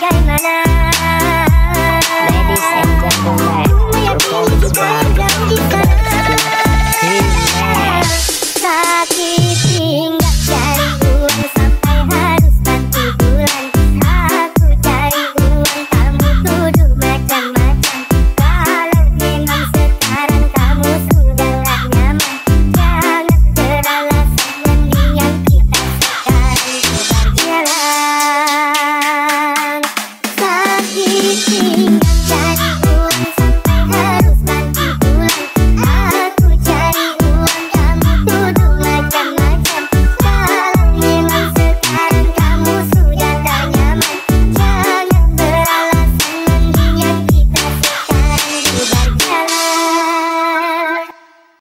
が今な